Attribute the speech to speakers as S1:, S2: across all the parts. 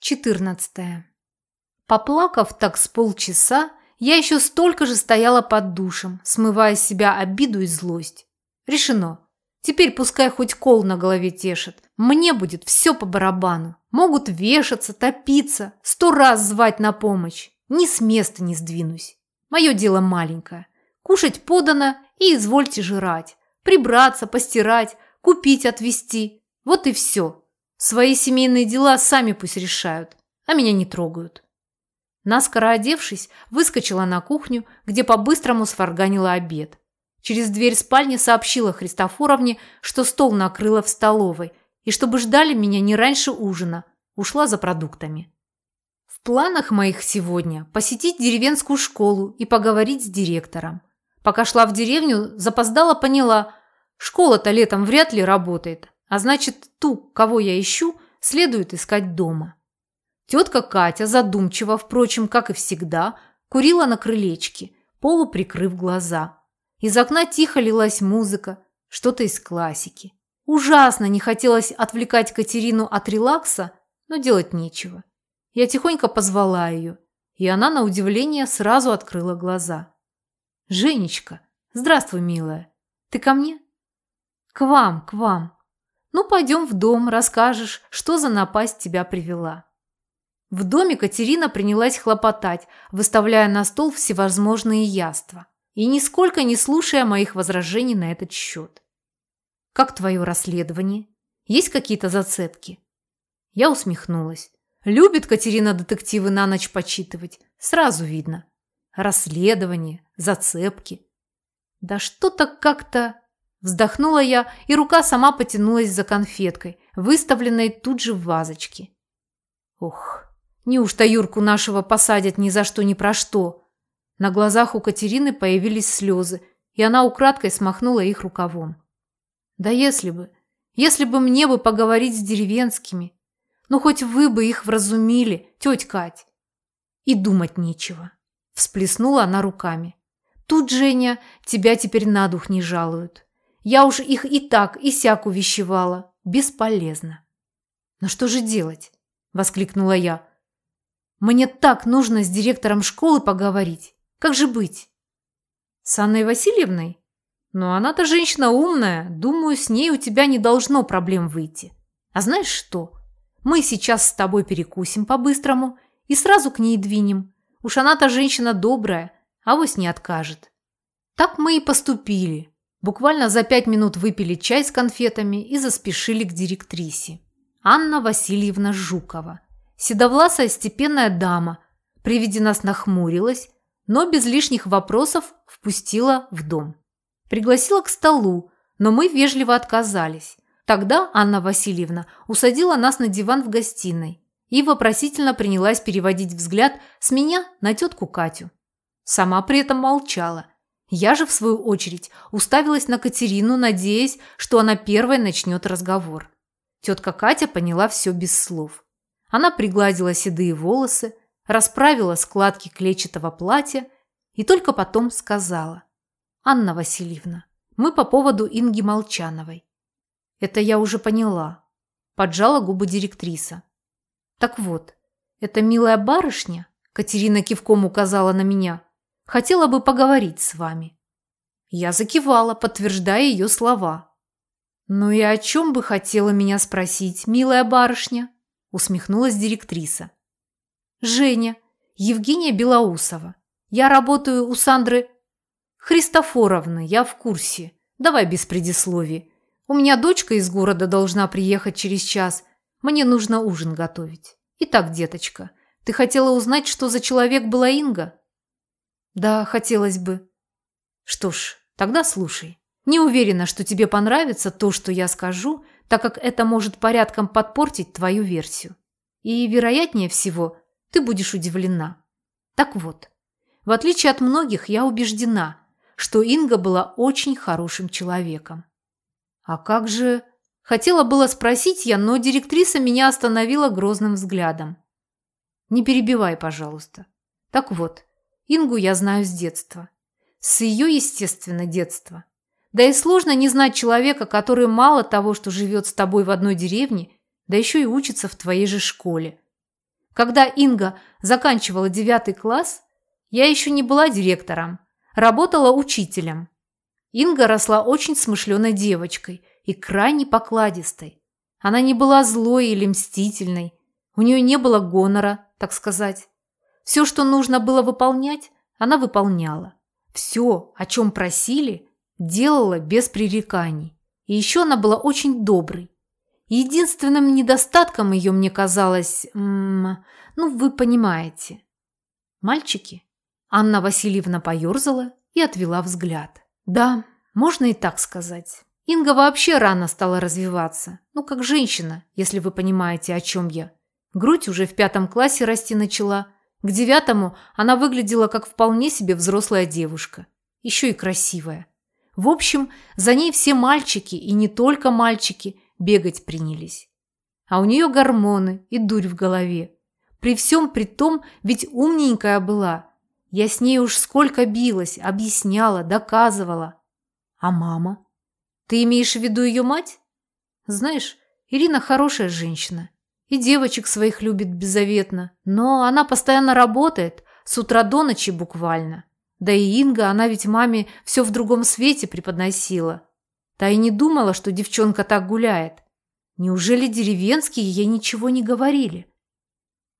S1: 14. Поплакав так с полчаса, я еще столько же стояла под душем, смывая с себя обиду и злость. Решено. Теперь пускай хоть кол на голове тешит. Мне будет все по барабану. Могут вешаться, топиться, сто раз звать на помощь. Ни с места не сдвинусь. Мое дело маленькое. Кушать подано и извольте жрать. Прибраться, постирать, купить, отвезти. Вот и все. Свои семейные дела сами пусть решают, а меня не трогают. Наскоро одевшись, выскочила на кухню, где по-быстрому сварганила обед. Через дверь спальни сообщила Христофоровне, что стол накрыла в столовой, и чтобы ждали меня не раньше ужина. Ушла за продуктами. В планах моих сегодня посетить деревенскую школу и поговорить с директором. Пока шла в деревню, запоздала поняла, школа-то летом вряд ли работает, а значит, ту, кого я ищу, следует искать дома. Тетка Катя, задумчиво, впрочем, как и всегда, курила на крылечке, полуприкрыв глаза. Из окна тихо лилась музыка, что-то из классики. Ужасно не хотелось отвлекать Катерину от релакса, но делать нечего. Я тихонько позвала ее, и она, на удивление, сразу открыла глаза. «Женечка, здравствуй, милая. Ты ко мне?» «К вам, к вам», ну, пойдем в дом, расскажешь, что за напасть тебя привела». В доме Катерина принялась хлопотать, выставляя на стол всевозможные яства и нисколько не слушая моих возражений на этот счет. «Как твое расследование? Есть какие-то зацепки?» Я усмехнулась. Любит Катерина детективы на ночь почитывать. Сразу видно. Расследование, зацепки. Да что-то как-то... Вздохнула я, и рука сама потянулась за конфеткой, выставленной тут же в вазочке. Ох, неужто Юрку нашего посадят ни за что ни про что? На глазах у Катерины появились слезы, и она украдкой смахнула их рукавом. Да если бы, если бы мне бы поговорить с деревенскими, ну хоть вы бы их вразумили, тетя Кать. И думать нечего. Всплеснула она руками. Тут, Женя, тебя теперь на дух не жалуют. Я уж их и так, и сяк увещевала. Бесполезно. «Но что же делать?» – воскликнула я. «Мне так нужно с директором школы поговорить. Как же быть?» «С Анной Васильевной? Но она-то женщина умная. Думаю, с ней у тебя не должно проблем выйти. А знаешь что? Мы сейчас с тобой перекусим по-быстрому и сразу к ней двинем. Уж она-то женщина добрая, а вось не откажет». Так мы и поступили. Буквально за пять минут выпили чай с конфетами и заспешили к директрисе. Анна Васильевна Жукова. Седовласая степенная дама. При виде нас нахмурилась, но без лишних вопросов впустила в дом. Пригласила к столу, но мы вежливо отказались. Тогда Анна Васильевна усадила нас на диван в гостиной и вопросительно принялась переводить взгляд с меня на тетку Катю. Сама при этом молчала я же, в свою очередь, уставилась на Катерину, надеясь, что она первой начнет разговор. Тетка Катя поняла все без слов. Она пригладила седые волосы, расправила складки клетчатого платья и только потом сказала. «Анна Васильевна, мы по поводу Инги Молчановой». «Это я уже поняла», – поджала губы директриса. «Так вот, эта милая барышня», – Катерина кивком указала на меня – Хотела бы поговорить с вами». Я закивала, подтверждая ее слова. «Ну и о чем бы хотела меня спросить, милая барышня?» усмехнулась директриса. «Женя, Евгения Белоусова. Я работаю у Сандры Христофоровны, я в курсе. Давай без предисловий. У меня дочка из города должна приехать через час. Мне нужно ужин готовить. Итак, деточка, ты хотела узнать, что за человек была Инга?» Да, хотелось бы. Что ж, тогда слушай. Не уверена, что тебе понравится то, что я скажу, так как это может порядком подпортить твою версию. И, вероятнее всего, ты будешь удивлена. Так вот, в отличие от многих, я убеждена, что Инга была очень хорошим человеком. А как же... Хотела было спросить я, но директриса меня остановила грозным взглядом. Не перебивай, пожалуйста. Так вот, Ингу я знаю с детства. С ее, естественно, детства. Да и сложно не знать человека, который мало того, что живет с тобой в одной деревне, да еще и учится в твоей же школе. Когда Инга заканчивала девятый класс, я еще не была директором, работала учителем. Инга росла очень смышленой девочкой и крайне покладистой. Она не была злой или мстительной, у нее не было гонора, так сказать. Все, что нужно было выполнять, она выполняла. Все, о чем просили, делала без пререканий. И еще она была очень доброй. Единственным недостатком ее мне казалось, ну, вы понимаете. Мальчики? Анна Васильевна поерзала и отвела взгляд. Да, можно и так сказать. Инга вообще рано стала развиваться. Ну, как женщина, если вы понимаете, о чем я. Грудь уже в пятом классе расти начала. К девятому она выглядела как вполне себе взрослая девушка. Еще и красивая. В общем, за ней все мальчики, и не только мальчики, бегать принялись. А у нее гормоны и дурь в голове. При всем при том, ведь умненькая была. Я с ней уж сколько билась, объясняла, доказывала. А мама? Ты имеешь в виду ее мать? Знаешь, Ирина хорошая женщина. И девочек своих любит беззаветно. Но она постоянно работает, с утра до ночи буквально. Да и Инга, она ведь маме все в другом свете преподносила. Та и не думала, что девчонка так гуляет. Неужели деревенские ей ничего не говорили?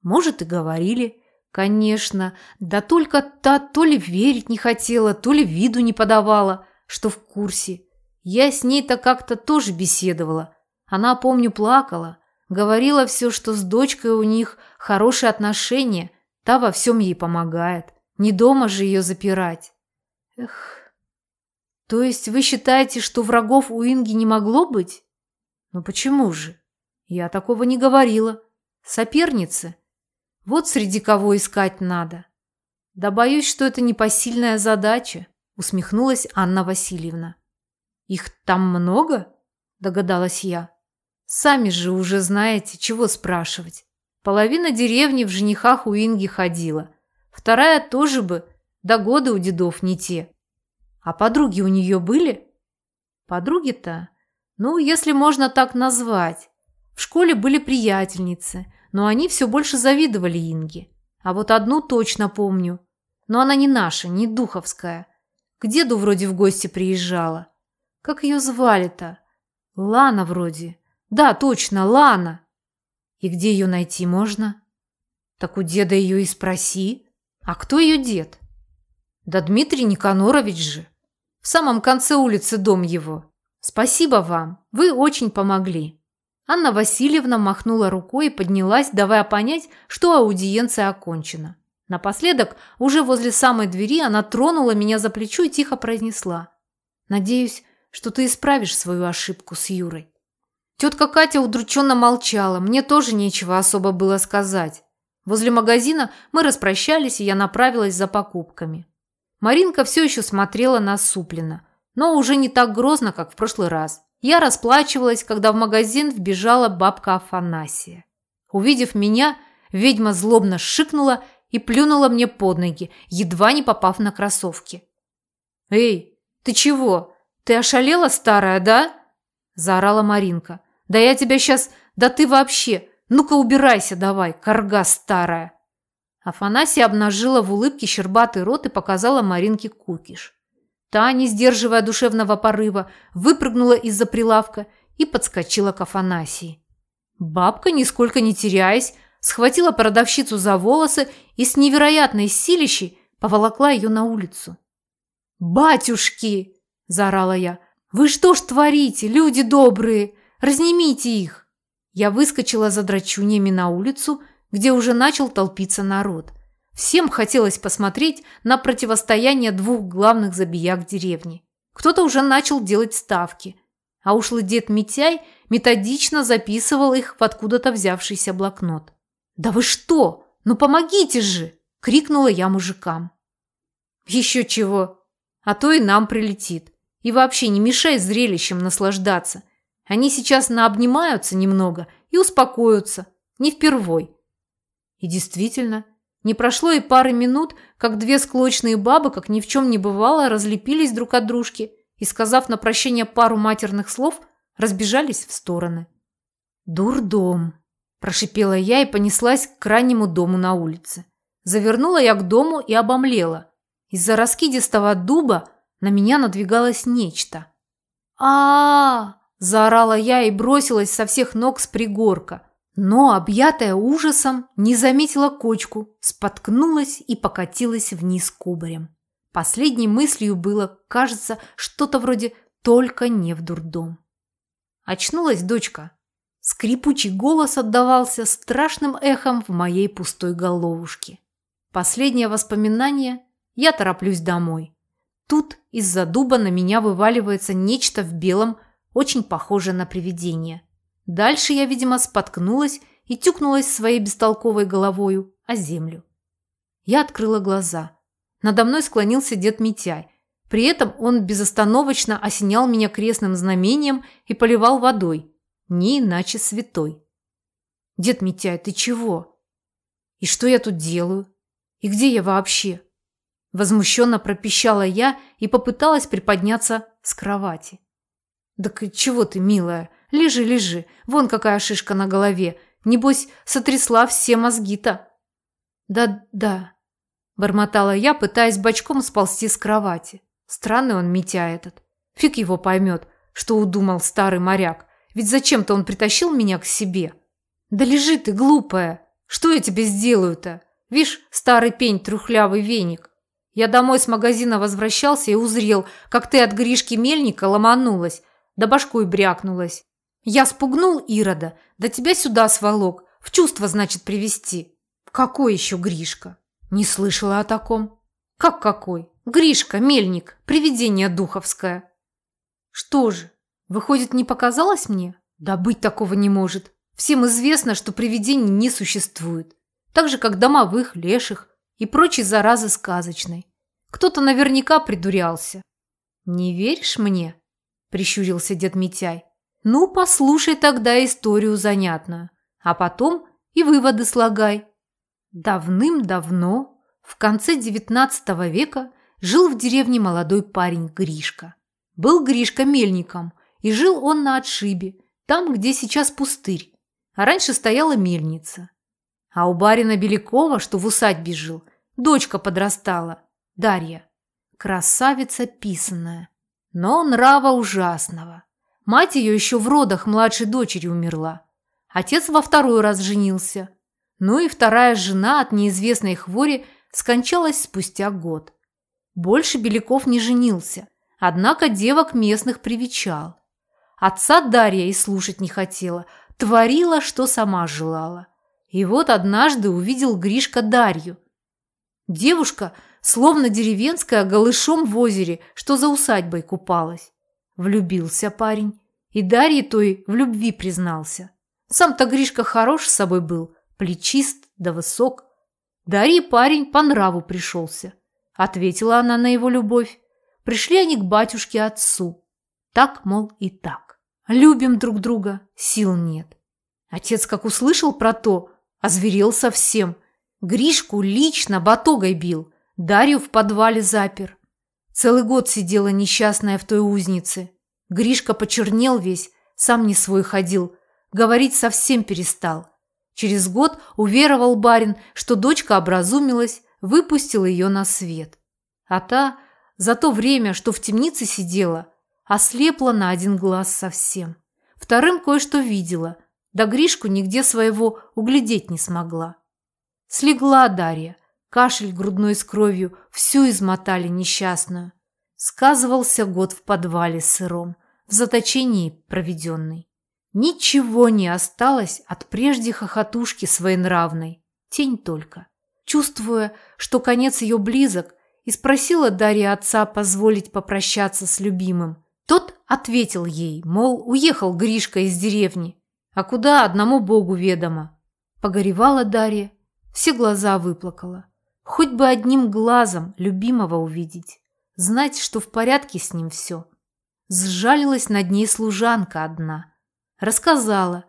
S1: Может, и говорили. Конечно. Да только та то ли верить не хотела, то ли виду не подавала, что в курсе. Я с ней-то как-то тоже беседовала. Она, помню, плакала. Говорила все, что с дочкой у них хорошие отношения, та во всем ей помогает. Не дома же ее запирать. Эх. То есть вы считаете, что врагов у Инги не могло быть? Ну почему же? Я такого не говорила. Соперницы. Вот среди кого искать надо. Да боюсь, что это непосильная задача, усмехнулась Анна Васильевна. Их там много? Догадалась я. Сами же уже знаете, чего спрашивать. Половина деревни в женихах у Инги ходила. Вторая тоже бы, до года у дедов не те. А подруги у нее были? Подруги-то? Ну, если можно так назвать. В школе были приятельницы, но они все больше завидовали Инге. А вот одну точно помню. Но она не наша, не духовская. К деду вроде в гости приезжала. Как ее звали-то? Лана вроде. Да, точно, Лана. И где ее найти можно? Так у деда ее и спроси. А кто ее дед? Да Дмитрий Никанорович же. В самом конце улицы дом его. Спасибо вам, вы очень помогли. Анна Васильевна махнула рукой и поднялась, давая понять, что аудиенция окончена. Напоследок, уже возле самой двери, она тронула меня за плечо и тихо произнесла. «Надеюсь, что ты исправишь свою ошибку с Юрой». Тетка Катя удрученно молчала, мне тоже нечего особо было сказать. Возле магазина мы распрощались, и я направилась за покупками. Маринка все еще смотрела насупленно, но уже не так грозно, как в прошлый раз. Я расплачивалась, когда в магазин вбежала бабка Афанасия. Увидев меня, ведьма злобно шикнула и плюнула мне под ноги, едва не попав на кроссовки. «Эй, ты чего? Ты ошалела, старая, да?» – заорала Маринка. Да я тебя сейчас... Да ты вообще... Ну-ка убирайся давай, корга старая!» Афанасия обнажила в улыбке щербатый рот и показала Маринке кукиш. Та, не сдерживая душевного порыва, выпрыгнула из-за прилавка и подскочила к Афанасии. Бабка, нисколько не теряясь, схватила продавщицу за волосы и с невероятной силищей поволокла ее на улицу. «Батюшки!» – заорала я. «Вы что ж творите, люди добрые? Разнимите их!» Я выскочила за драчуньями на улицу, где уже начал толпиться народ. Всем хотелось посмотреть на противостояние двух главных забияк деревни. Кто-то уже начал делать ставки, а ушлый дед Митяй методично записывал их в откуда-то взявшийся блокнот. «Да вы что? Ну помогите же!» – крикнула я мужикам. «Еще чего! А то и нам прилетит. И вообще не мешай зрелищем наслаждаться. Они сейчас наобнимаются немного и успокоятся. Не впервой. И действительно, не прошло и пары минут, как две склочные бабы, как ни в чем не бывало, разлепились друг от дружки и, сказав на прощение пару матерных слов, разбежались в стороны. «Дурдом», – Прошипела я и понеслась к крайнему дому на улице. Завернула я к дому и обомлела. Из-за раскидистого дуба на меня надвигалось нечто. а, -а, -а заорала я и бросилась со всех ног с пригорка. Но, объятая ужасом, не заметила кочку, споткнулась и покатилась вниз кубарем. Последней мыслью было, кажется, что-то вроде «только не в дурдом». Очнулась дочка. Скрипучий голос отдавался страшным эхом в моей пустой головушке. Последнее воспоминание – я тороплюсь домой. Тут из-за дуба на меня вываливается нечто в белом, очень похожее на привидение. Дальше я, видимо, споткнулась и тюкнулась своей бестолковой головою о землю. Я открыла глаза. Надо мной склонился дед Митяй. При этом он безостановочно осенял меня крестным знамением и поливал водой, не иначе святой. «Дед Митяй, ты чего? И что я тут делаю? И где я вообще?» Возмущенно пропищала я и попыталась приподняться с кровати. «Так чего ты, милая? Лежи, лежи. Вон какая шишка на голове. Небось, сотрясла все мозги-то». «Да, да», – бормотала я, пытаясь бочком сползти с кровати. Странный он, Митя этот. Фиг его поймет, что удумал старый моряк. Ведь зачем-то он притащил меня к себе. Да лежи ты, глупая. Что я тебе сделаю-то? Вишь, старый пень, трухлявый веник. Я домой с магазина возвращался и узрел, как ты от Гришки Мельника ломанулась, да башкой брякнулась. Я спугнул Ирода, да тебя сюда сволок. В чувство, значит, привести. Какой еще Гришка? Не слышала о таком. Как какой? Гришка, мельник, привидение духовское. Что же, выходит, не показалось мне? Да быть такого не может. Всем известно, что привидений не существует. Так же, как домовых, леших и прочей заразы сказочной. Кто-то наверняка придурялся. «Не веришь мне?» – прищурился дед Митяй. «Ну, послушай тогда историю занятную, а потом и выводы слагай». Давным-давно, в конце XIX века, жил в деревне молодой парень Гришка. Был Гришка мельником, и жил он на отшибе, там, где сейчас пустырь, а раньше стояла мельница. А у барина Белякова, что в усадьбе жил, дочка подрастала, Дарья. Красавица писанная, но нрава ужасного. Мать ее еще в родах младшей дочери умерла. Отец во второй раз женился. Ну и вторая жена от неизвестной хвори скончалась спустя год. Больше Беляков не женился, однако девок местных привечал. Отца Дарья и слушать не хотела, творила, что сама желала. И вот однажды увидел Гришка Дарью. Девушка, словно деревенская, голышом в озере, что за усадьбой купалась. Влюбился парень, и Дарье той в любви признался. Сам-то Гришка хорош с собой был, плечист да высок. Дарье парень по нраву пришелся. Ответила она на его любовь. Пришли они к батюшке-отцу. Так, мол, и так. Любим друг друга, сил нет. Отец, как услышал про то, озверел совсем. Гришку лично батогой бил, Дарью в подвале запер. Целый год сидела несчастная в той узнице. Гришка почернел весь, сам не свой ходил, говорить совсем перестал. Через год уверовал барин, что дочка образумилась, выпустил ее на свет. А та за то время, что в темнице сидела, ослепла на один глаз совсем. Вторым кое-что видела, да Гришку нигде своего углядеть не смогла. Слегла Дарья, кашель грудной с кровью, всю измотали несчастную. Сказывался год в подвале сыром, в заточении проведенный. Ничего не осталось от прежде хохотушки своенравной, тень только чувствуя, что конец ее близок, и спросила Дарья отца позволить попрощаться с любимым. Тот ответил ей, мол, уехал Гришка из деревни, а куда одному богу ведомо. Погоревала Дарья, все глаза выплакала. Хоть бы одним глазом любимого увидеть, знать, что в порядке с ним все. Сжалилась над ней служанка одна. Рассказала,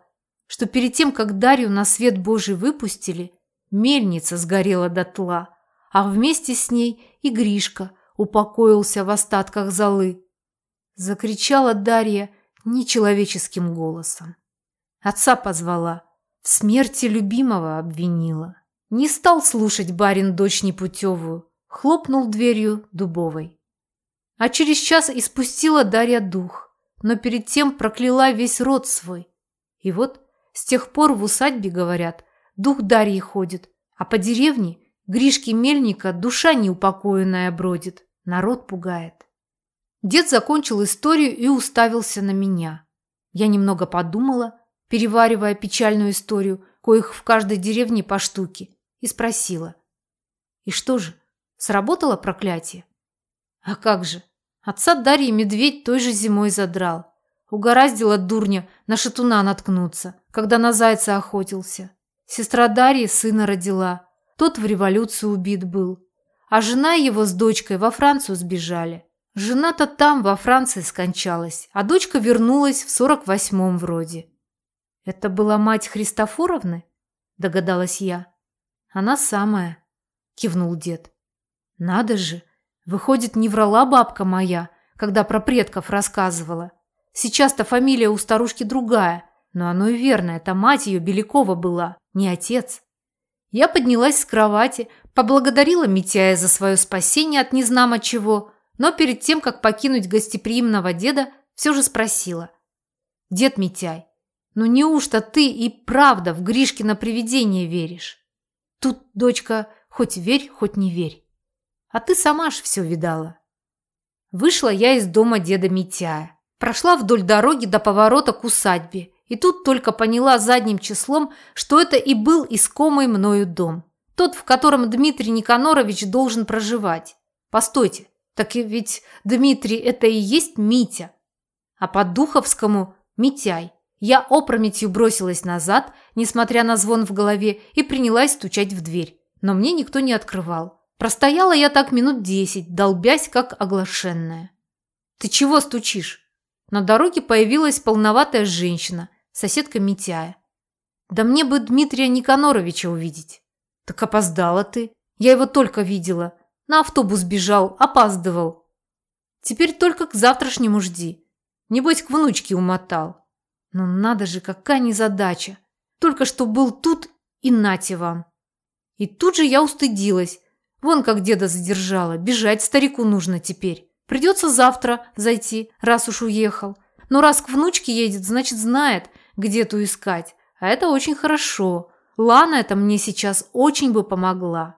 S1: что перед тем, как Дарью на свет Божий выпустили, Мельница сгорела дотла, а вместе с ней и Гришка упокоился в остатках золы. Закричала Дарья нечеловеческим голосом. Отца позвала. В смерти любимого обвинила. Не стал слушать барин дочь непутевую, хлопнул дверью дубовой. А через час испустила Дарья дух, но перед тем прокляла весь род свой. И вот с тех пор в усадьбе, говорят, дух Дарьи ходит, а по деревне Гришки Мельника душа неупокоенная бродит, народ пугает. Дед закончил историю и уставился на меня. Я немного подумала, переваривая печальную историю, коих в каждой деревне по штуке, и спросила. И что же, сработало проклятие? А как же, отца Дарьи медведь той же зимой задрал. Угораздило дурня на шатуна наткнуться, когда на зайца охотился. Сестра Дарьи сына родила, тот в революцию убит был. А жена его с дочкой во Францию сбежали. Жена-то там, во Франции, скончалась, а дочка вернулась в сорок восьмом вроде. «Это была мать Христофоровны?» – догадалась я. «Она самая», – кивнул дед. «Надо же! Выходит, не врала бабка моя, когда про предков рассказывала. Сейчас-то фамилия у старушки другая, но оно и верно, это мать ее Белякова была, не отец». Я поднялась с кровати, поблагодарила Митяя за свое спасение от незнамо чего, но перед тем, как покинуть гостеприимного деда, все же спросила. «Дед Митяй, ну неужто ты и правда в Гришкино привидение веришь? Тут, дочка, хоть верь, хоть не верь. А ты сама ж все видала». Вышла я из дома деда Митяя, прошла вдоль дороги до поворота к усадьбе и тут только поняла задним числом, что это и был искомый мною дом. Тот, в котором Дмитрий Никанорович должен проживать. Постойте, так ведь Дмитрий это и есть Митя. А по Духовскому – Митяй. Я опрометью бросилась назад, несмотря на звон в голове, и принялась стучать в дверь. Но мне никто не открывал. Простояла я так минут десять, долбясь, как оглашенная. «Ты чего стучишь?» На дороге появилась полноватая женщина соседка Митяя. Да мне бы Дмитрия Никаноровича увидеть. Так опоздала ты. Я его только видела. На автобус бежал, опаздывал. Теперь только к завтрашнему жди. Небось, к внучке умотал. Ну надо же, какая незадача. Только что был тут и нате вам. И тут же я устыдилась. Вон как деда задержала. Бежать старику нужно теперь. Придется завтра зайти, раз уж уехал. Но раз к внучке едет, значит знает – где ту искать, а это очень хорошо. Лана это мне сейчас очень бы помогла.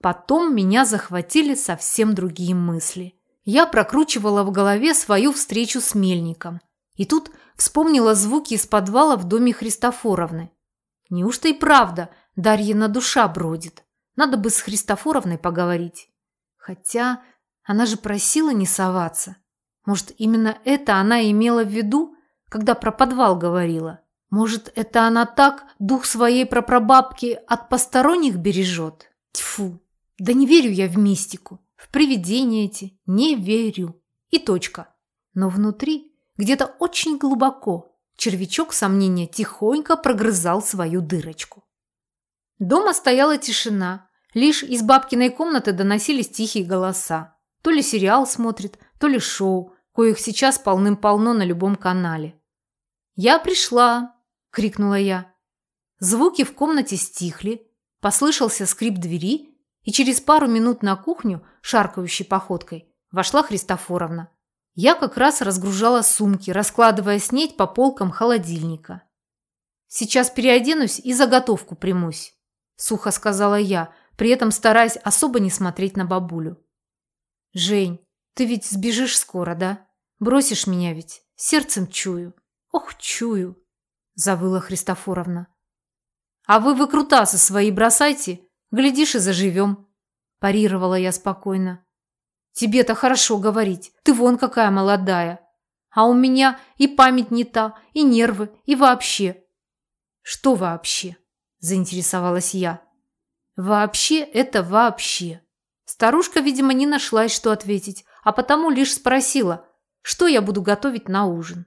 S1: Потом меня захватили совсем другие мысли. Я прокручивала в голове свою встречу с Мельником. И тут вспомнила звуки из подвала в доме Христофоровны. Неужто и правда Дарьина душа бродит? Надо бы с Христофоровной поговорить. Хотя она же просила не соваться. Может, именно это она имела в виду, когда про подвал говорила. Может, это она так дух своей прапрабабки от посторонних бережет? Тьфу, да не верю я в мистику, в привидения эти, не верю. И точка. Но внутри, где-то очень глубоко, червячок сомнения тихонько прогрызал свою дырочку. Дома стояла тишина, лишь из бабкиной комнаты доносились тихие голоса. То ли сериал смотрит, то ли шоу, коих сейчас полным-полно на любом канале. «Я пришла!» – крикнула я. Звуки в комнате стихли, послышался скрип двери, и через пару минут на кухню, шаркающей походкой, вошла Христофоровна. Я как раз разгружала сумки, раскладывая снедь по полкам холодильника. «Сейчас переоденусь и заготовку примусь», – сухо сказала я, при этом стараясь особо не смотреть на бабулю. «Жень, ты ведь сбежишь скоро, да? Бросишь меня ведь? Сердцем чую». «Ох, чую!» – завыла Христофоровна. «А вы выкрутасы свои бросайте, глядишь и заживем», – парировала я спокойно. «Тебе-то хорошо говорить, ты вон какая молодая. А у меня и память не та, и нервы, и вообще». «Что вообще?» – заинтересовалась я. «Вообще это вообще». Старушка, видимо, не нашлась, что ответить, а потому лишь спросила, что я буду готовить на ужин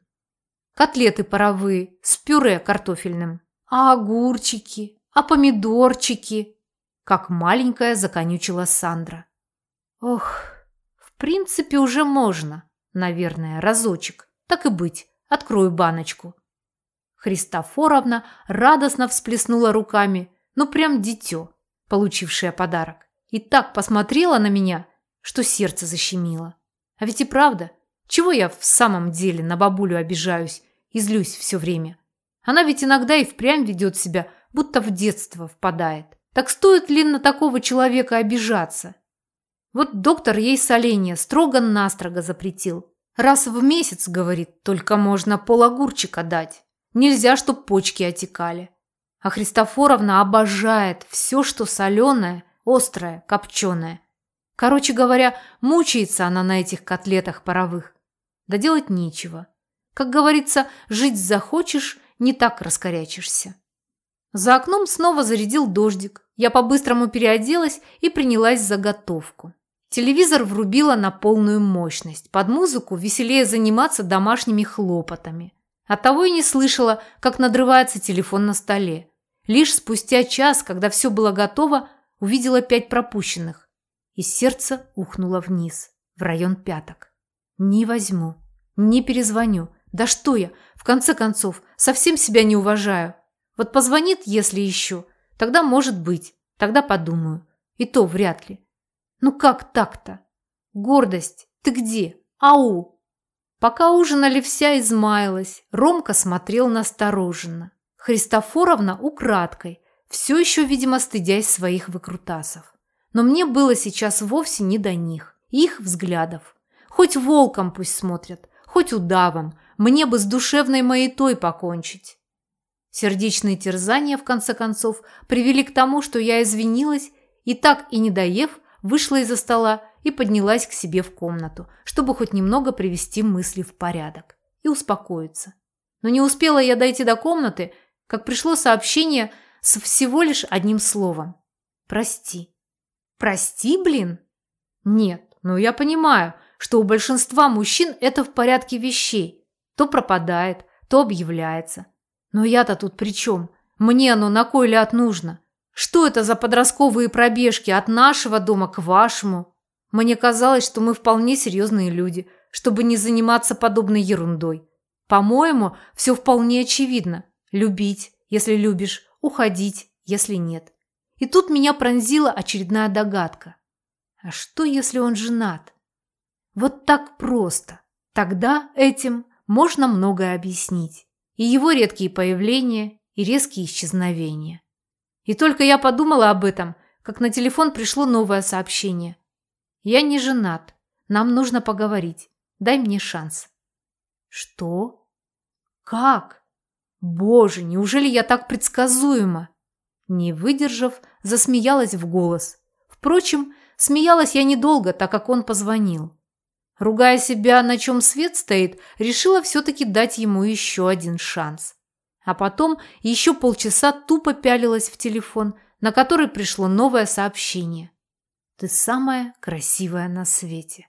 S1: котлеты паровые с пюре картофельным, а огурчики, а помидорчики, как маленькая законючила Сандра. Ох, в принципе уже можно, наверное, разочек. Так и быть, открою баночку. Христофоровна радостно всплеснула руками, ну прям дитё, получившее подарок. И так посмотрела на меня, что сердце защемило. А ведь и правда, чего я в самом деле на бабулю обижаюсь и злюсь все время? Она ведь иногда и впрямь ведет себя, будто в детство впадает. Так стоит ли на такого человека обижаться? Вот доктор ей соленья строго-настрого запретил. Раз в месяц, говорит, только можно полагурчика дать. Нельзя, чтоб почки отекали. А Христофоровна обожает все, что соленое, острое, копченое. Короче говоря, мучается она на этих котлетах паровых. Да делать нечего. Как говорится, жить захочешь, не так раскорячишься. За окном снова зарядил дождик. Я по-быстрому переоделась и принялась за готовку. Телевизор врубила на полную мощность. Под музыку веселее заниматься домашними хлопотами. Оттого и не слышала, как надрывается телефон на столе. Лишь спустя час, когда все было готово, увидела пять пропущенных. И сердце ухнуло вниз, в район пяток. Не возьму, не перезвоню. Да что я, в конце концов, совсем себя не уважаю. Вот позвонит, если еще, тогда может быть, тогда подумаю. И то вряд ли. Ну как так-то? Гордость, ты где? Ау! Пока ужинали, вся измаялась. Ромка смотрел настороженно. Христофоровна украдкой, все еще, видимо, стыдясь своих выкрутасов. Но мне было сейчас вовсе не до них, их взглядов. Хоть волком пусть смотрят, хоть удавом, мне бы с душевной маятой покончить. Сердечные терзания, в конце концов, привели к тому, что я извинилась и так и не доев, вышла из-за стола и поднялась к себе в комнату, чтобы хоть немного привести мысли в порядок и успокоиться. Но не успела я дойти до комнаты, как пришло сообщение с всего лишь одним словом. «Прости». «Прости, блин?» «Нет, ну я понимаю, что у большинства мужчин это в порядке вещей. То пропадает, то объявляется. Но я-то тут при чем? Мне оно на кой ляд нужно? Что это за подростковые пробежки от нашего дома к вашему? Мне казалось, что мы вполне серьезные люди, чтобы не заниматься подобной ерундой. По-моему, все вполне очевидно. Любить, если любишь, уходить, если нет. И тут меня пронзила очередная догадка. А что, если он женат? Вот так просто. Тогда этим можно многое объяснить и его редкие появления, и резкие исчезновения. И только я подумала об этом, как на телефон пришло новое сообщение. «Я не женат. Нам нужно поговорить. Дай мне шанс». «Что? Как? Боже, неужели я так предсказуема?» Не выдержав, засмеялась в голос. Впрочем, смеялась я недолго, так как он позвонил. Ругая себя, на чем свет стоит, решила все-таки дать ему еще один шанс. А потом еще полчаса тупо пялилась в телефон, на который пришло новое сообщение. «Ты самая красивая на свете».